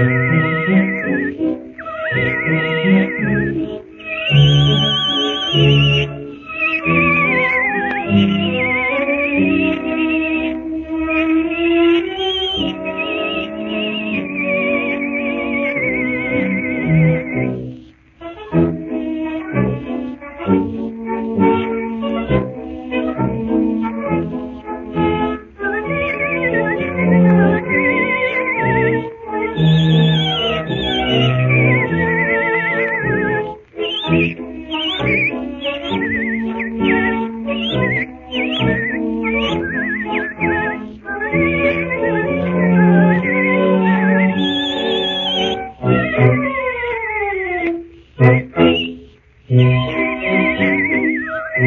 Ni